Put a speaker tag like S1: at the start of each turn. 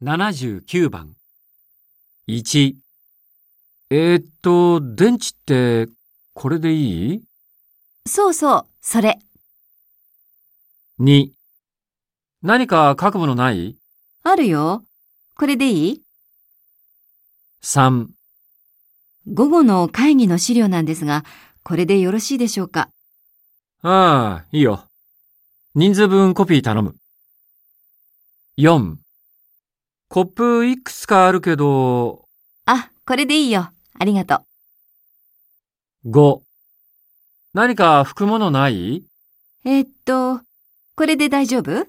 S1: 79番。1。えーっと、電池って、これでいい？
S2: そうそう、それ。
S1: ?2。何か書くものない？
S2: あるよ。これでいい
S1: ?3。
S2: 午後の会議の資料なんですが、これでよろしいでしょうか？
S1: ああ、いいよ。人数分コピー頼む。4。コップいくつかあるけど、
S2: あ、これでいいよ。ありがと
S1: 5。何か拭くものない？う
S2: えーっと、これで大丈夫？